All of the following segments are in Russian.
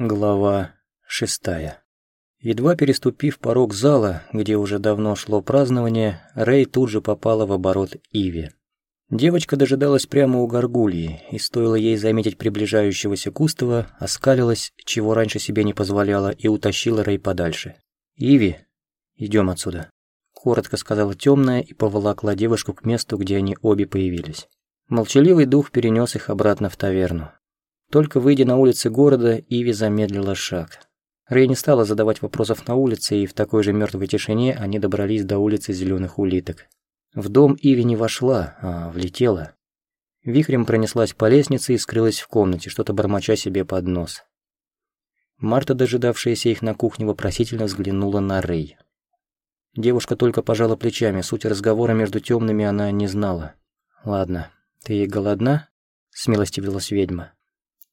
Глава шестая. Едва переступив порог зала, где уже давно шло празднование, Рэй тут же попала в оборот Иви. Девочка дожидалась прямо у горгульи, и стоило ей заметить приближающегося Кустова, оскалилась, чего раньше себе не позволяла, и утащила Рэй подальше. «Иви, идем отсюда», — коротко сказала темная и поволокла девушку к месту, где они обе появились. Молчаливый дух перенес их обратно в таверну. Только выйдя на улицы города, Иви замедлила шаг. Рэй не стала задавать вопросов на улице, и в такой же мертвой тишине они добрались до улицы зеленых улиток. В дом Иви не вошла, а влетела. Вихрем пронеслась по лестнице и скрылась в комнате, что-то бормоча себе под нос. Марта, дожидавшаяся их на кухне, вопросительно взглянула на Рэй. Девушка только пожала плечами, суть разговора между темными она не знала. «Ладно, ты голодна?» – смилостивилась ведьма.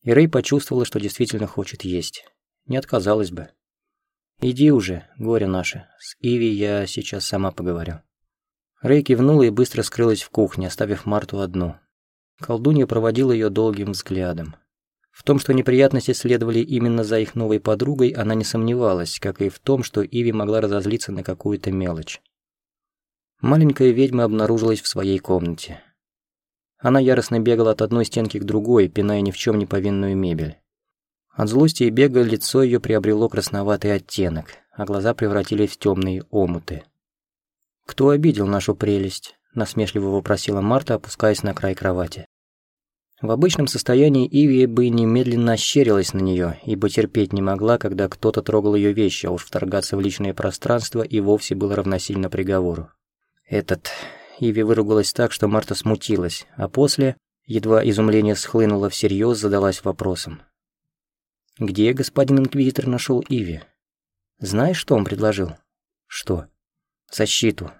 И Рэй почувствовала, что действительно хочет есть. Не отказалась бы. «Иди уже, горе наше. С Иви я сейчас сама поговорю». Рэй кивнула и быстро скрылась в кухне, оставив Марту одну. Колдунья проводила ее долгим взглядом. В том, что неприятности следовали именно за их новой подругой, она не сомневалась, как и в том, что Иви могла разозлиться на какую-то мелочь. Маленькая ведьма обнаружилась в своей комнате. Она яростно бегала от одной стенки к другой, пиная ни в чем не повинную мебель. От злости и бега лицо ее приобрело красноватый оттенок, а глаза превратились в темные омуты. «Кто обидел нашу прелесть?» – насмешливо вопросила Марта, опускаясь на край кровати. В обычном состоянии Иви бы немедленно ощерилась на нее, ибо терпеть не могла, когда кто-то трогал ее вещи, а уж вторгаться в личное пространство и вовсе было равносильно приговору. Этот Иви выругалась так, что Марта смутилась, а после, едва изумление схлынуло всерьез, задалась вопросом. «Где господин инквизитор нашел Иви? Знаешь, что он предложил?» «Что?» «Защиту.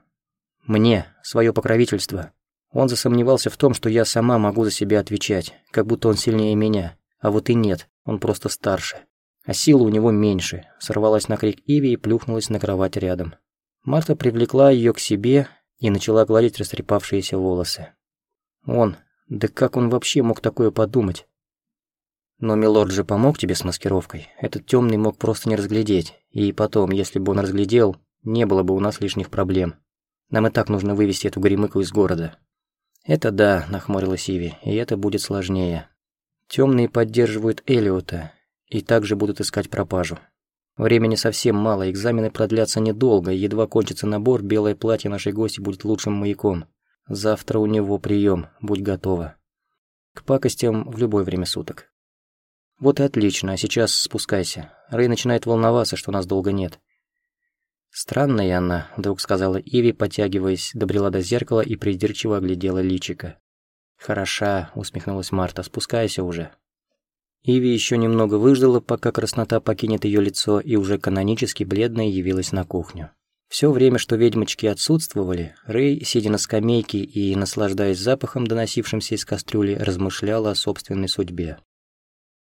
Мне, свое покровительство. Он засомневался в том, что я сама могу за себя отвечать, как будто он сильнее меня, а вот и нет, он просто старше. А силы у него меньше», сорвалась на крик Иви и плюхнулась на кровать рядом. Марта привлекла ее к себе и начала гладить растрепавшиеся волосы. Он, да как он вообще мог такое подумать? Но Милорд же помог тебе с маскировкой. Этот темный мог просто не разглядеть. И потом, если бы он разглядел, не было бы у нас лишних проблем. Нам и так нужно вывести эту горемыку из города. Это да, нахмурилась Иви, и это будет сложнее. Темные поддерживают Элиота и также будут искать пропажу. Времени совсем мало, экзамены продлятся недолго, едва кончится набор, белое платье нашей гости будет лучшим маяком. Завтра у него прием, будь готова. К пакостям в любое время суток. Вот и отлично, а сейчас спускайся. Рэй начинает волноваться, что нас долго нет. Странная она, вдруг сказала Иви, потягиваясь, добрела до зеркала и придирчиво оглядела личика. «Хороша», — усмехнулась Марта, — «спускайся уже». Иви еще немного выждала, пока краснота покинет ее лицо, и уже канонически бледная явилась на кухню. Все время, что ведьмочки отсутствовали, Рэй, сидя на скамейке и наслаждаясь запахом, доносившимся из кастрюли, размышляла о собственной судьбе.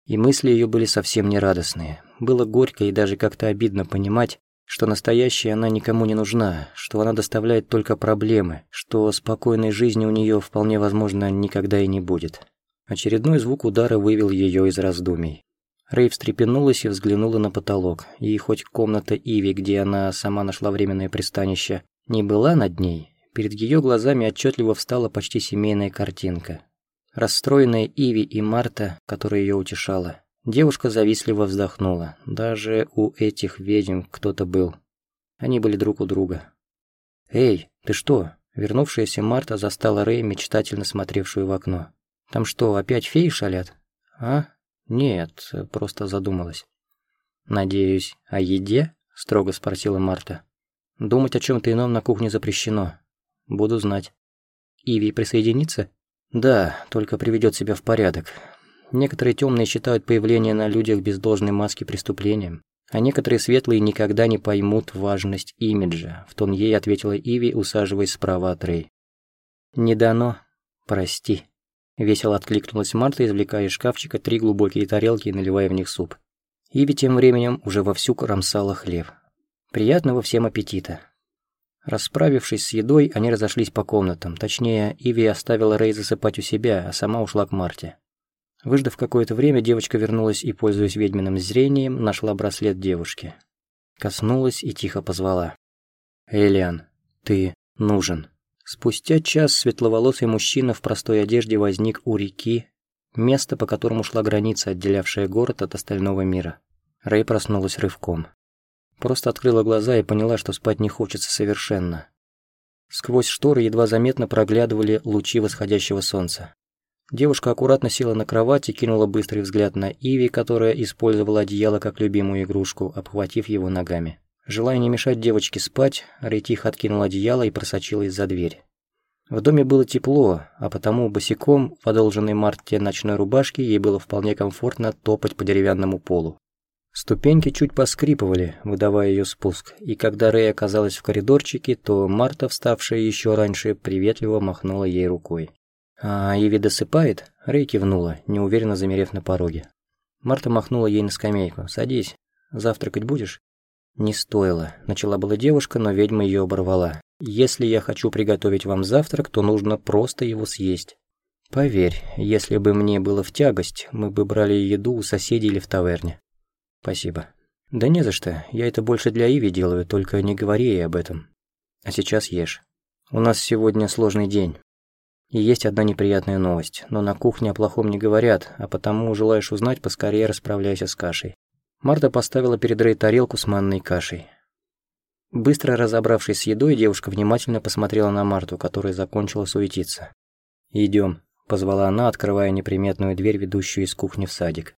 И мысли ее были совсем нерадостные. Было горько и даже как-то обидно понимать, что настоящая она никому не нужна, что она доставляет только проблемы, что спокойной жизни у нее вполне возможно никогда и не будет. Очередной звук удара вывел ее из раздумий. Рэй встрепенулась и взглянула на потолок, и хоть комната Иви, где она сама нашла временное пристанище, не была над ней, перед ее глазами отчетливо встала почти семейная картинка. Расстроенная Иви и Марта, которая ее утешала. Девушка завистливо вздохнула. Даже у этих ведьм кто-то был. Они были друг у друга. «Эй, ты что?» Вернувшаяся Марта застала Рэй, мечтательно смотревшую в окно. Там что, опять феи шалят? А? Нет, просто задумалась. Надеюсь, о еде? Строго спросила Марта. Думать о чем-то ином на кухне запрещено. Буду знать. Иви присоединится? Да, только приведет себя в порядок. Некоторые темные считают появление на людях без должной маски преступлением, а некоторые светлые никогда не поймут важность имиджа, в тон ей ответила Иви, усаживаясь справа от Рэй. «Не дано. Прости». Весело откликнулась Марта, извлекая из шкафчика три глубокие тарелки и наливая в них суп. Иви тем временем уже вовсю кромсала хлеб. Приятного всем аппетита. Расправившись с едой, они разошлись по комнатам. Точнее, Иви оставила Рэй засыпать у себя, а сама ушла к Марте. Выждав какое-то время, девочка вернулась и, пользуясь ведьминым зрением, нашла браслет девушки. Коснулась и тихо позвала. «Элиан, ты нужен». Спустя час светловолосый мужчина в простой одежде возник у реки, место, по которому шла граница, отделявшая город от остального мира. Рэй проснулась рывком. Просто открыла глаза и поняла, что спать не хочется совершенно. Сквозь шторы едва заметно проглядывали лучи восходящего солнца. Девушка аккуратно села на кровать и кинула быстрый взгляд на Иви, которая использовала одеяло как любимую игрушку, обхватив его ногами. Желая не мешать девочке спать, Рэй тихо откинул одеяло и просочилась за дверь. В доме было тепло, а потому босиком в одолженной Марте ночной рубашке ей было вполне комфортно топать по деревянному полу. Ступеньки чуть поскрипывали, выдавая ее спуск, и когда Рэй оказалась в коридорчике, то Марта, вставшая еще раньше, приветливо махнула ей рукой. «А Иви досыпает?» Рэй кивнула, неуверенно замерев на пороге. Марта махнула ей на скамейку. «Садись. Завтракать будешь?» «Не стоило», — начала была девушка, но ведьма ее оборвала. «Если я хочу приготовить вам завтрак, то нужно просто его съесть. Поверь, если бы мне было в тягость, мы бы брали еду у соседей или в таверне. «Спасибо». «Да не за что, я это больше для Иви делаю, только не говори ей об этом. А сейчас ешь. У нас сегодня сложный день. И есть одна неприятная новость, но на кухне о плохом не говорят, а потому желаешь узнать, поскорее расправляйся с кашей». Марта поставила перед Рэй тарелку с манной кашей. Быстро разобравшись с едой, девушка внимательно посмотрела на Марту, которая закончила суетиться. «Идем», – позвала она, открывая неприметную дверь, ведущую из кухни в садик.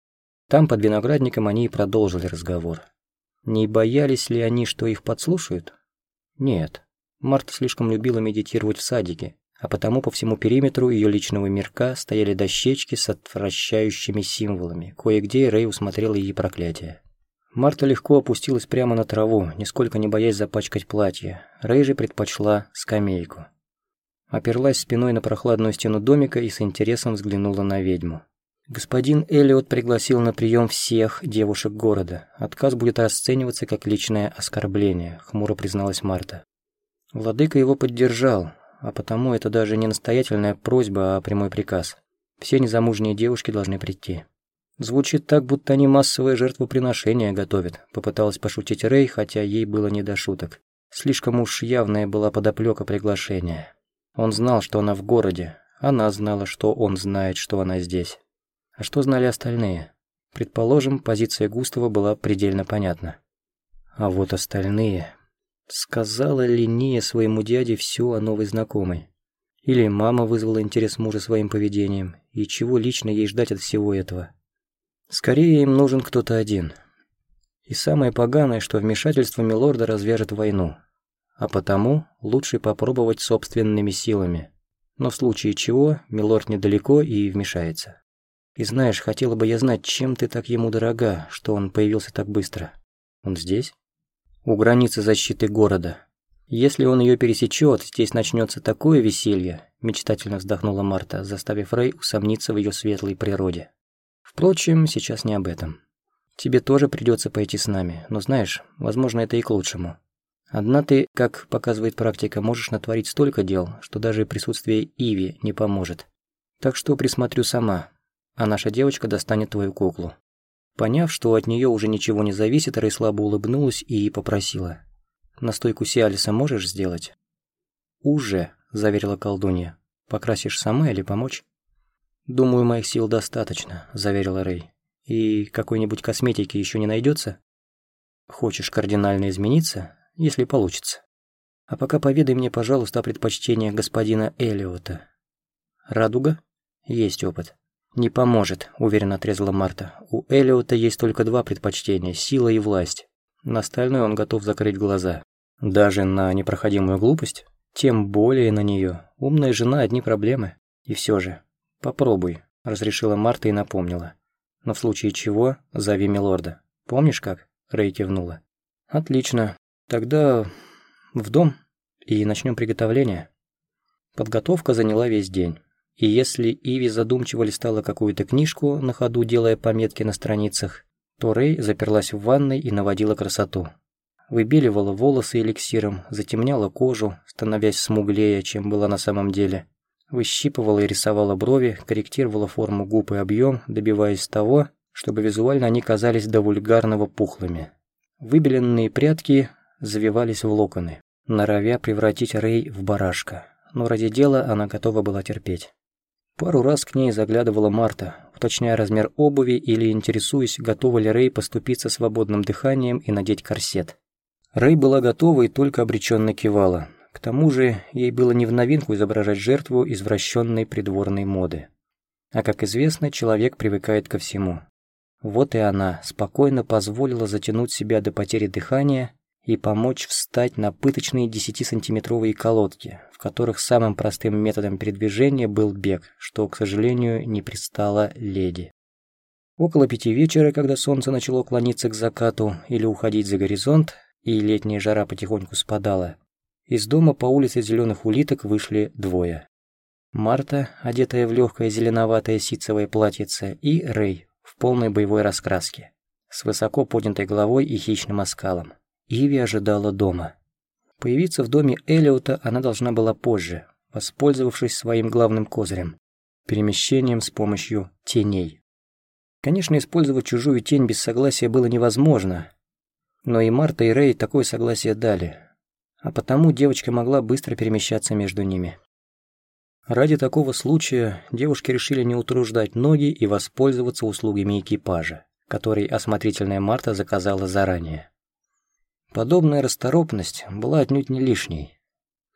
Там, под виноградником, они и продолжили разговор. Не боялись ли они, что их подслушают? Нет. Марта слишком любила медитировать в садике, а потому по всему периметру ее личного мирка стояли дощечки с отвращающими символами. Кое-где Рэй усмотрела ей проклятие. Марта легко опустилась прямо на траву, нисколько не боясь запачкать платье. Рэй же предпочла скамейку. Оперлась спиной на прохладную стену домика и с интересом взглянула на ведьму. Господин Эллиот пригласил на прием всех девушек города. Отказ будет расцениваться как личное оскорбление, хмуро призналась Марта. Владыка его поддержал, а потому это даже не настоятельная просьба, а прямой приказ. Все незамужние девушки должны прийти. Звучит так, будто они массовое жертвоприношение готовят, попыталась пошутить Рэй, хотя ей было не до шуток. Слишком уж явная была подоплека приглашения. Он знал, что она в городе, она знала, что он знает, что она здесь. А что знали остальные? Предположим, позиция Густава была предельно понятна. А вот остальные... Сказала ли Ния своему дяде все о новой знакомой? Или мама вызвала интерес мужа своим поведением? И чего лично ей ждать от всего этого? Скорее им нужен кто-то один. И самое поганое, что вмешательство Милорда развяжет войну. А потому лучше попробовать собственными силами. Но в случае чего Милорд недалеко и вмешается. И знаешь, хотела бы я знать, чем ты так ему дорога, что он появился так быстро. Он здесь? У границы защиты города. Если он ее пересечет, здесь начнется такое веселье, мечтательно вздохнула Марта, заставив Рэй усомниться в ее светлой природе. Впрочем, сейчас не об этом. Тебе тоже придется пойти с нами, но знаешь, возможно, это и к лучшему. Одна ты, как показывает практика, можешь натворить столько дел, что даже присутствие Иви не поможет. Так что присмотрю сама, а наша девочка достанет твою куклу». Поняв, что от нее уже ничего не зависит, Рэй слабо улыбнулась и попросила. «Настойку Сиалиса можешь сделать?» «Уже», – заверила колдунья. «Покрасишь сама или помочь?» «Думаю, моих сил достаточно», – заверила Рэй. «И какой-нибудь косметики еще не найдется? «Хочешь кардинально измениться, если получится?» «А пока поведай мне, пожалуйста, о предпочтениях господина Элиота». «Радуга?» «Есть опыт». «Не поможет», – уверенно отрезала Марта. «У Элиота есть только два предпочтения – сила и власть. На остальное он готов закрыть глаза. Даже на непроходимую глупость? Тем более на нее. Умная жена – одни проблемы. И все же. Попробуй», – разрешила Марта и напомнила. «Но в случае чего, зови Милорда. Помнишь как?» – Рэй кивнула. «Отлично. Тогда в дом и начнем приготовление». Подготовка заняла весь день. И если Иви задумчиво листала какую-то книжку, на ходу делая пометки на страницах, то Рэй заперлась в ванной и наводила красоту. Выбеливала волосы эликсиром, затемняла кожу, становясь смуглее, чем была на самом деле. выщипывала и рисовала брови, корректировала форму губ и объем, добиваясь того, чтобы визуально они казались до вульгарного пухлыми. Выбеленные прятки завивались в локоны, норовя превратить Рэй в барашка, но ради дела она готова была терпеть. Пару раз к ней заглядывала Марта, уточняя размер обуви или интересуясь, готова ли Рэй поступиться свободным дыханием и надеть корсет. Рэй была готова и только обреченно кивала. К тому же ей было не в новинку изображать жертву извращенной придворной моды. А как известно, человек привыкает ко всему. Вот и она спокойно позволила затянуть себя до потери дыхания и помочь встать на пыточные 10-сантиметровые колодки, в которых самым простым методом передвижения был бег, что, к сожалению, не пристало леди. Около пяти вечера, когда солнце начало клониться к закату или уходить за горизонт, и летняя жара потихоньку спадала, из дома по улице зеленых улиток вышли двое. Марта, одетая в легкое зеленоватое ситцевое платьице, и Рэй в полной боевой раскраске, с высоко поднятой головой и хищным оскалом. Иви ожидала дома. Появиться в доме Элиота она должна была позже, воспользовавшись своим главным козырем – перемещением с помощью теней. Конечно, использовать чужую тень без согласия было невозможно, но и Марта и Рэй такое согласие дали, а потому девочка могла быстро перемещаться между ними. Ради такого случая девушки решили не утруждать ноги и воспользоваться услугами экипажа, который осмотрительная Марта заказала заранее. Подобная расторопность была отнюдь не лишней.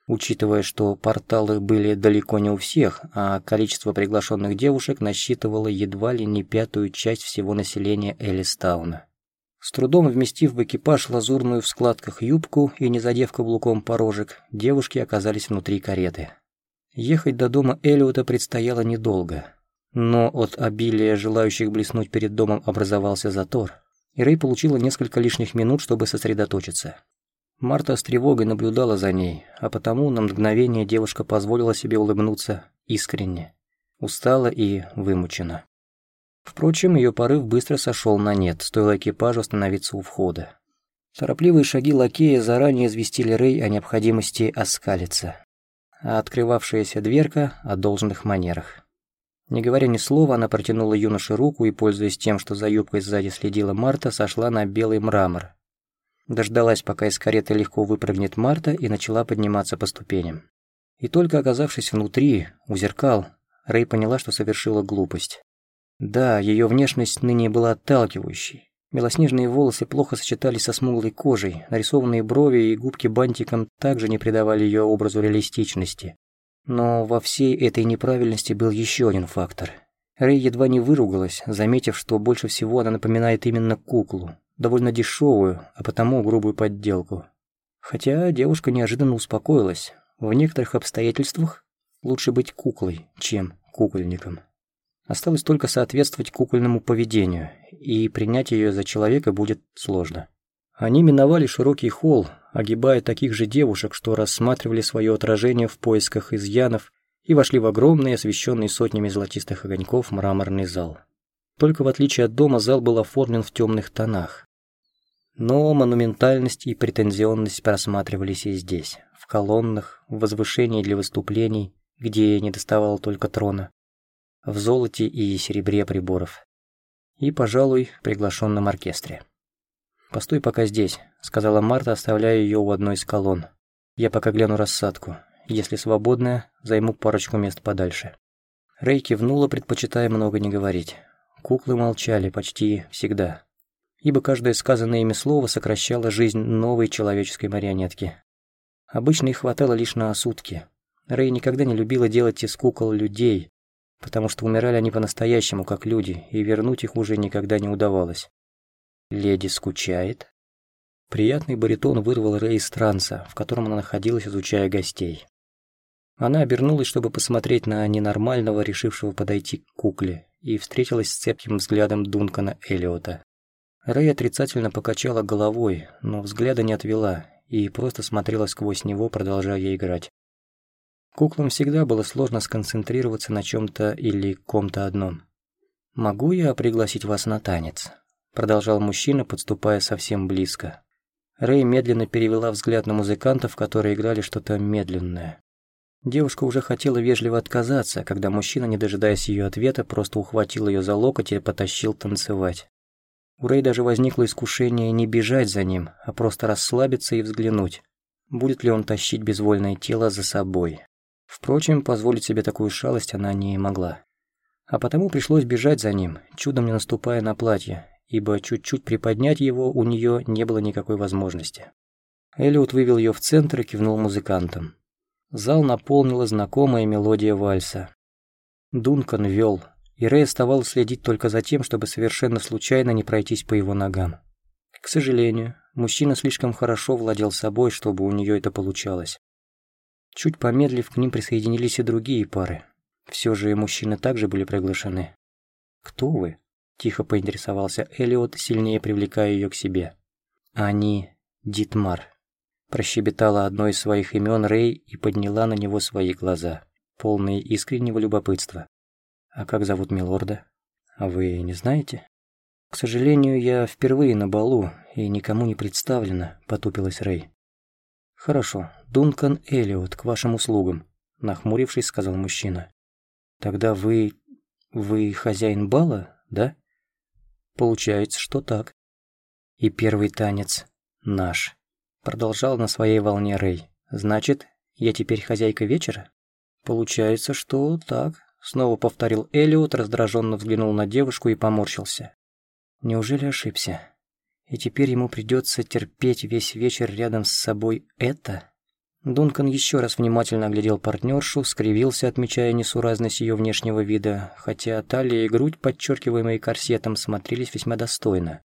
Учитывая, что порталы были далеко не у всех, а количество приглашенных девушек насчитывало едва ли не пятую часть всего населения Элистауна. С трудом вместив в экипаж лазурную в складках юбку и не задев каблуком порожек, девушки оказались внутри кареты. Ехать до дома Элиота предстояло недолго. Но от обилия желающих блеснуть перед домом образовался затор и Рэй получила несколько лишних минут, чтобы сосредоточиться. Марта с тревогой наблюдала за ней, а потому на мгновение девушка позволила себе улыбнуться искренне, устала и вымучена. Впрочем, ее порыв быстро сошел на нет, стоило экипажу остановиться у входа. Торопливые шаги лакея заранее известили Рэй о необходимости оскалиться, а открывавшаяся дверка о должных манерах. Не говоря ни слова, она протянула юноше руку и, пользуясь тем, что за юбкой сзади следила Марта, сошла на белый мрамор. Дождалась, пока из кареты легко выпрыгнет Марта, и начала подниматься по ступеням. И только оказавшись внутри, у зеркал, Рэй поняла, что совершила глупость. Да, ее внешность ныне была отталкивающей. Белоснежные волосы плохо сочетались со смуглой кожей, нарисованные брови и губки бантиком также не придавали ее образу реалистичности. Но во всей этой неправильности был еще один фактор. Рэй едва не выругалась, заметив, что больше всего она напоминает именно куклу, довольно дешевую, а потому грубую подделку. Хотя девушка неожиданно успокоилась. В некоторых обстоятельствах лучше быть куклой, чем кукольником. Осталось только соответствовать кукольному поведению, и принять ее за человека будет сложно. Они миновали широкий холл, огибая таких же девушек, что рассматривали свое отражение в поисках изъянов и вошли в огромный, освещенный сотнями золотистых огоньков, мраморный зал. Только в отличие от дома зал был оформлен в темных тонах. Но монументальность и претензионность просматривались и здесь, в колоннах, в возвышении для выступлений, где не доставало только трона, в золоте и серебре приборов, и, пожалуй, приглашенном оркестре. «Постой пока здесь», — сказала Марта, оставляя ее у одной из колонн. «Я пока гляну рассадку. Если свободная, займу парочку мест подальше». Рэй кивнула, предпочитая много не говорить. Куклы молчали почти всегда, ибо каждое сказанное ими слово сокращало жизнь новой человеческой марионетки. Обычно их хватало лишь на сутки. Рэй никогда не любила делать из кукол людей, потому что умирали они по-настоящему, как люди, и вернуть их уже никогда не удавалось. Леди скучает. Приятный баритон вырвал Рэй из транса, в котором она находилась, изучая гостей. Она обернулась, чтобы посмотреть на ненормального, решившего подойти к кукле, и встретилась с цепким взглядом Дункана Эллиота. Рэй отрицательно покачала головой, но взгляда не отвела и просто смотрела сквозь него, продолжая играть. Куклам всегда было сложно сконцентрироваться на чем-то или ком-то одном. «Могу я пригласить вас на танец?» Продолжал мужчина, подступая совсем близко. Рэй медленно перевела взгляд на музыкантов, которые играли что-то медленное. Девушка уже хотела вежливо отказаться, когда мужчина, не дожидаясь ее ответа, просто ухватил ее за локоть и потащил танцевать. У Рэй даже возникло искушение не бежать за ним, а просто расслабиться и взглянуть, будет ли он тащить безвольное тело за собой. Впрочем, позволить себе такую шалость она не могла. А потому пришлось бежать за ним, чудом не наступая на платье, ибо чуть-чуть приподнять его у нее не было никакой возможности. Элliot вывел ее в центр и кивнул музыкантам. Зал наполнила знакомая мелодия вальса. Дункан вел, и Рэй оставалось следить только за тем, чтобы совершенно случайно не пройтись по его ногам. К сожалению, мужчина слишком хорошо владел собой, чтобы у нее это получалось. Чуть помедлив, к ним присоединились и другие пары. Все же и мужчины также были приглашены. «Кто вы?» – тихо поинтересовался Элиот, сильнее привлекая ее к себе. «Они Дитмар». Прощебетала одно из своих имен Рэй и подняла на него свои глаза, полные искреннего любопытства. «А как зовут милорда? А вы не знаете?» «К сожалению, я впервые на балу и никому не представлена», — потупилась Рэй. «Хорошо, Дункан Эллиот, к вашим услугам», — нахмурившись, сказал мужчина. «Тогда вы... вы хозяин бала, да?» «Получается, что так». «И первый танец наш», Продолжал на своей волне Рэй. «Значит, я теперь хозяйка вечера?» «Получается, что так», — снова повторил Элиот, раздраженно взглянул на девушку и поморщился. «Неужели ошибся? И теперь ему придется терпеть весь вечер рядом с собой это?» Дункан еще раз внимательно оглядел партнершу, скривился, отмечая несуразность ее внешнего вида, хотя талия и грудь, подчеркиваемые корсетом, смотрелись весьма достойно.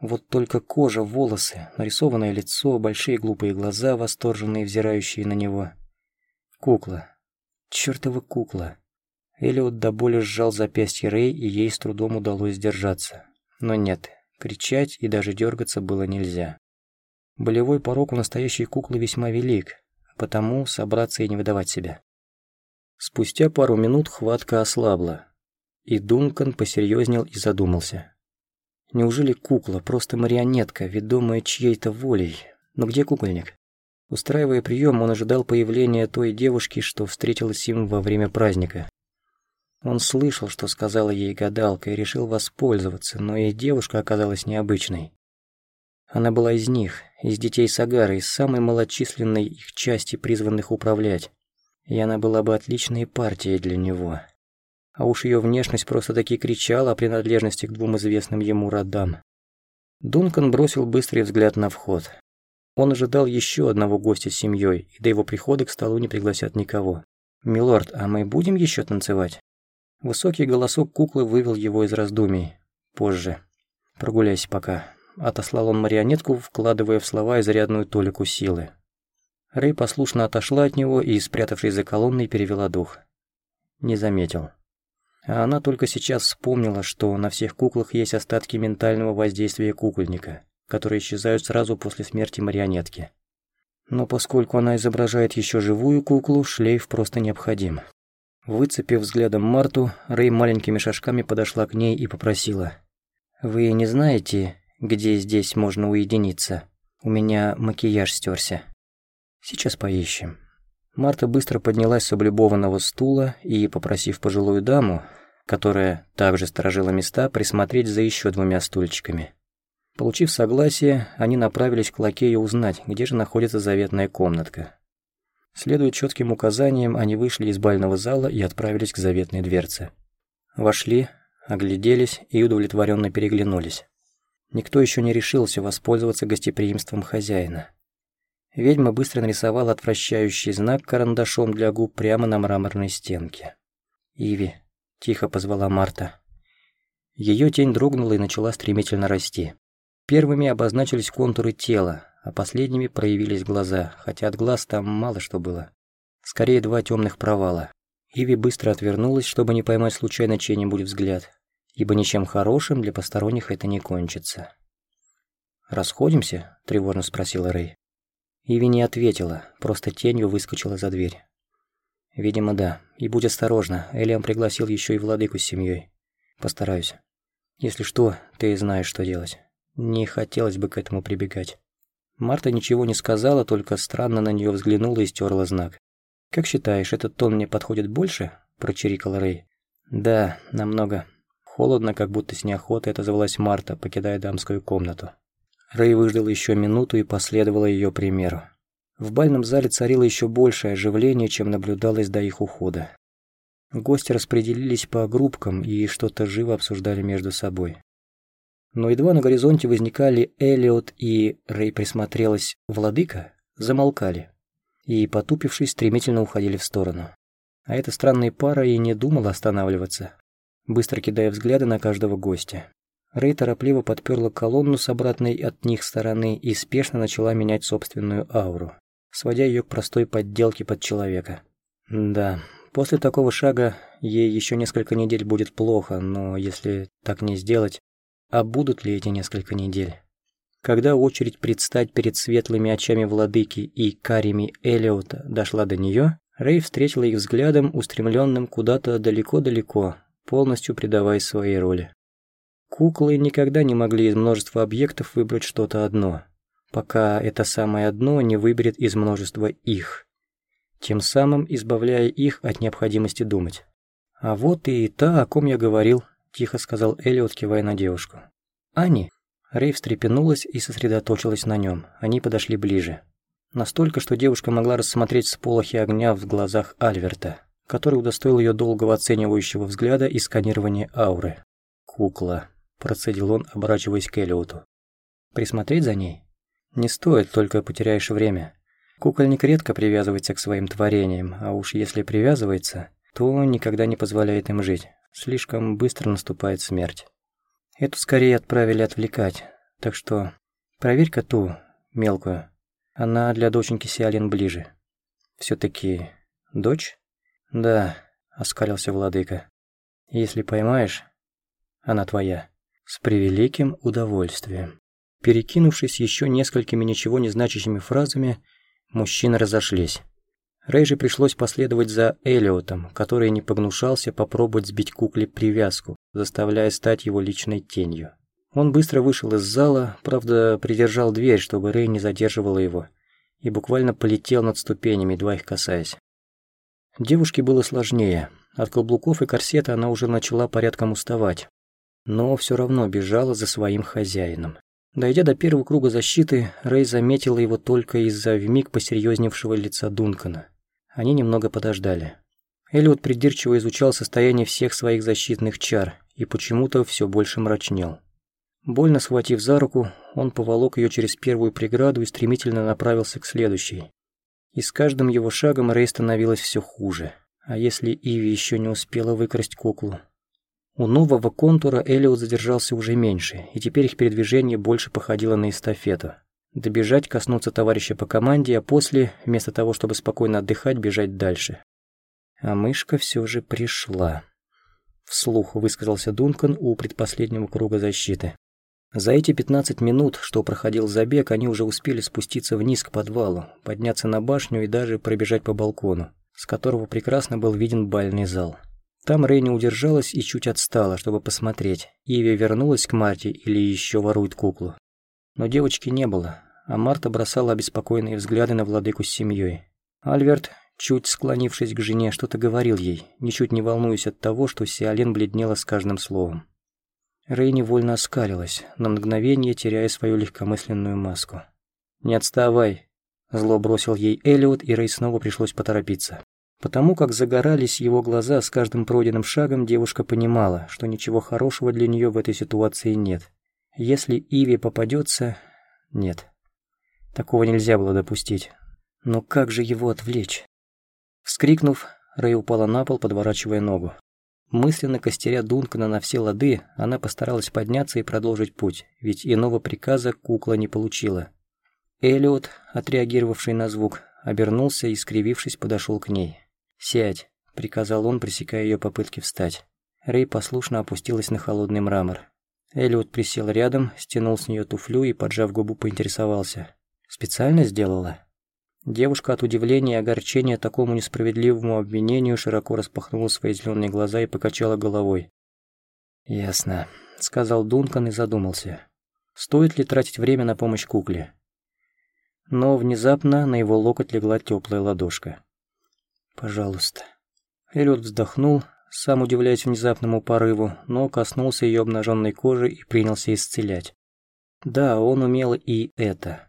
Вот только кожа, волосы, нарисованное лицо, большие глупые глаза, восторженные, взирающие на него. Кукла. Чёртова кукла. Элиот до боли сжал запястье Рэй, и ей с трудом удалось сдержаться. Но нет, кричать и даже дергаться было нельзя. Болевой порог у настоящей куклы весьма велик, потому собраться и не выдавать себя. Спустя пару минут хватка ослабла, и Дункан посерьезнел и задумался. Неужели кукла, просто марионетка, ведомая чьей-то волей? Но где кукольник? Устраивая прием, он ожидал появления той девушки, что встретилась им во время праздника. Он слышал, что сказала ей гадалка, и решил воспользоваться, но и девушка оказалась необычной. Она была из них, из детей Сагары, из самой малочисленной их части, призванных управлять. И она была бы отличной партией для него а уж ее внешность просто-таки кричала о принадлежности к двум известным ему родам. Дункан бросил быстрый взгляд на вход. Он ожидал еще одного гостя с семьей, и до его прихода к столу не пригласят никого. «Милорд, а мы будем еще танцевать?» Высокий голосок куклы вывел его из раздумий. «Позже. Прогуляйся пока». Отослал он марионетку, вкладывая в слова изрядную толику силы. Рэй послушно отошла от него и, спрятавшись за колонной, перевела дух. Не заметил. А она только сейчас вспомнила, что на всех куклах есть остатки ментального воздействия кукольника, которые исчезают сразу после смерти марионетки. Но поскольку она изображает еще живую куклу, шлейф просто необходим. Выцепив взглядом Марту, Рэй маленькими шажками подошла к ней и попросила. «Вы не знаете, где здесь можно уединиться? У меня макияж стерся. Сейчас поищем». Марта быстро поднялась с облюбованного стула и, попросив пожилую даму, которая также сторожила места, присмотреть за еще двумя стульчиками. Получив согласие, они направились к лакею узнать, где же находится заветная комнатка. Следуя четким указаниям, они вышли из бального зала и отправились к заветной дверце. Вошли, огляделись и удовлетворенно переглянулись. Никто еще не решился воспользоваться гостеприимством хозяина. Ведьма быстро нарисовала отвращающий знак карандашом для губ прямо на мраморной стенке. «Иви, — тихо позвала Марта. Ее тень дрогнула и начала стремительно расти. Первыми обозначились контуры тела, а последними проявились глаза, хотя от глаз там мало что было. Скорее два темных провала. Иви быстро отвернулась, чтобы не поймать случайно чей-нибудь взгляд, ибо ничем хорошим для посторонних это не кончится. «Расходимся?» – тревожно спросила Рэй. Иви не ответила, просто тенью выскочила за дверь. «Видимо, да. И будь осторожна, Элиам пригласил еще и владыку с семьей. Постараюсь. Если что, ты знаешь, что делать. Не хотелось бы к этому прибегать». Марта ничего не сказала, только странно на нее взглянула и стерла знак. «Как считаешь, этот тон мне подходит больше?» – прочирикал Рэй. «Да, намного». Холодно, как будто с неохотой отозвалась Марта, покидая дамскую комнату. Рэй выждал еще минуту и последовала ее примеру. В бальном зале царило еще большее оживление, чем наблюдалось до их ухода. Гости распределились по группкам и что-то живо обсуждали между собой. Но едва на горизонте возникали Элиот и Рэй присмотрелась «Владыка», замолкали и, потупившись, стремительно уходили в сторону. А эта странная пара и не думала останавливаться, быстро кидая взгляды на каждого гостя. Рэй торопливо подперла колонну с обратной от них стороны и спешно начала менять собственную ауру, сводя ее к простой подделке под человека. Да, после такого шага ей еще несколько недель будет плохо, но если так не сделать, а будут ли эти несколько недель? Когда очередь предстать перед светлыми очами владыки и карими Элиота дошла до нее, Рэй встретила их взглядом, устремленным куда-то далеко-далеко, полностью предаваясь своей роли. Куклы никогда не могли из множества объектов выбрать что-то одно, пока это самое одно не выберет из множества их, тем самым избавляя их от необходимости думать. «А вот и та, о ком я говорил», – тихо сказал Элиот, кивая на девушку. «Ани». Рэй встрепенулась и сосредоточилась на нем. Они подошли ближе. Настолько, что девушка могла рассмотреть сполохи огня в глазах Альверта, который удостоил ее долгого оценивающего взгляда и сканирования ауры. «Кукла», – процедил он, оборачиваясь к Элиоту. «Присмотреть за ней? Не стоит, только потеряешь время. Кукольник редко привязывается к своим творениям, а уж если привязывается, то никогда не позволяет им жить. Слишком быстро наступает смерть». Эту скорее отправили отвлекать, так что проверь-ка ту, мелкую. Она для доченьки Сиалин ближе. все таки дочь? Да, оскалился владыка. Если поймаешь, она твоя. С превеликим удовольствием. Перекинувшись еще несколькими ничего не значащими фразами, мужчины разошлись. Рэй пришлось последовать за Элиотом, который не погнушался попробовать сбить кукле привязку, заставляя стать его личной тенью. Он быстро вышел из зала, правда, придержал дверь, чтобы Рэй не задерживала его, и буквально полетел над ступенями, едва их касаясь. Девушке было сложнее. От каблуков и корсета она уже начала порядком уставать, но все равно бежала за своим хозяином. Дойдя до первого круга защиты, Рэй заметила его только из-за вмиг посерьезневшего лица Дункана. Они немного подождали. Эллиот придирчиво изучал состояние всех своих защитных чар и почему-то все больше мрачнел. Больно схватив за руку, он поволок ее через первую преграду и стремительно направился к следующей. И с каждым его шагом Рэй становилось все хуже. А если Иви еще не успела выкрасть куклу? У нового контура Элиот задержался уже меньше, и теперь их передвижение больше походило на эстафету. Добежать, коснуться товарища по команде, а после, вместо того, чтобы спокойно отдыхать, бежать дальше. А мышка все же пришла. Вслух высказался Дункан у предпоследнего круга защиты. За эти 15 минут, что проходил забег, они уже успели спуститься вниз к подвалу, подняться на башню и даже пробежать по балкону, с которого прекрасно был виден бальный зал. Там Рейни удержалась и чуть отстала, чтобы посмотреть, Иви вернулась к Марте или еще ворует куклу. Но девочки не было, а Марта бросала обеспокоенные взгляды на владыку с семьей. Альверт, чуть склонившись к жене, что-то говорил ей, ничуть не волнуясь от того, что Сиален бледнела с каждым словом. Рэй невольно оскалилась, на мгновение теряя свою легкомысленную маску. «Не отставай!» Зло бросил ей Элиот, и Рэй снова пришлось поторопиться. Потому как загорались его глаза с каждым пройденным шагом, девушка понимала, что ничего хорошего для нее в этой ситуации нет. Если Иви попадется... Нет. Такого нельзя было допустить. Но как же его отвлечь? Вскрикнув, Рэй упала на пол, подворачивая ногу. Мысленно костеря Дункана на все лады, она постаралась подняться и продолжить путь, ведь иного приказа кукла не получила. Элиот, отреагировавший на звук, обернулся и, скривившись, подошел к ней. «Сядь», — приказал он, пресекая ее попытки встать. Рэй послушно опустилась на холодный мрамор. Эллиот присел рядом, стянул с нее туфлю и, поджав губу, поинтересовался. «Специально сделала?» Девушка от удивления и огорчения такому несправедливому обвинению широко распахнула свои зеленые глаза и покачала головой. «Ясно», — сказал Дункан и задумался. «Стоит ли тратить время на помощь кукле?» Но внезапно на его локоть легла теплая ладошка. пожалуйста». Эллиот вздохнул, сам удивляясь внезапному порыву, но коснулся ее обнаженной кожи и принялся исцелять. Да, он умел и это.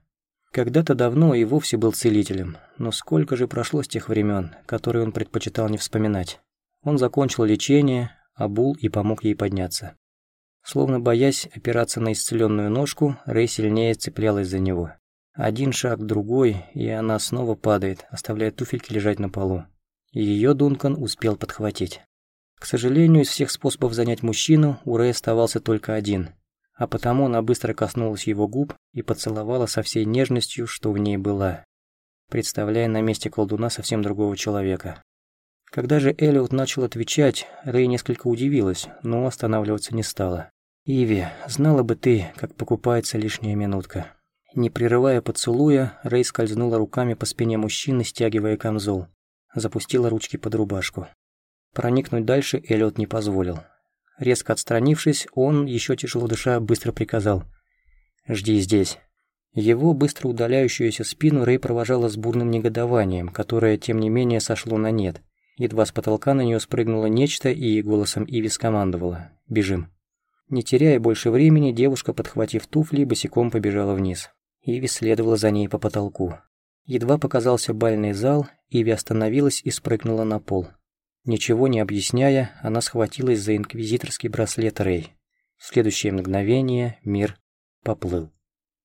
Когда-то давно и вовсе был целителем, но сколько же прошло с тех времен, которые он предпочитал не вспоминать. Он закончил лечение, обул и помог ей подняться. Словно боясь опираться на исцеленную ножку, Рэй сильнее цеплялась за него. Один шаг, другой, и она снова падает, оставляя туфельки лежать на полу. Ее Дункан успел подхватить. К сожалению, из всех способов занять мужчину у Рэя оставался только один, а потому она быстро коснулась его губ и поцеловала со всей нежностью, что в ней была, представляя на месте колдуна совсем другого человека. Когда же Эллиот начал отвечать, Рэй несколько удивилась, но останавливаться не стала. «Иви, знала бы ты, как покупается лишняя минутка». Не прерывая поцелуя, Рэй скользнула руками по спине мужчины, стягивая камзол. Запустила ручки под рубашку. Проникнуть дальше Эллиот не позволил. Резко отстранившись, он, еще тяжело дыша, быстро приказал «Жди здесь». Его быстро удаляющуюся спину Рэй провожала с бурным негодованием, которое, тем не менее, сошло на нет. Едва с потолка на нее спрыгнуло нечто и голосом Иви скомандовала «Бежим». Не теряя больше времени, девушка, подхватив туфли, босиком побежала вниз. Иви следовала за ней по потолку. Едва показался бальный зал, Иви остановилась и спрыгнула на пол. Ничего не объясняя, она схватилась за инквизиторский браслет Рэй. В следующее мгновение мир поплыл.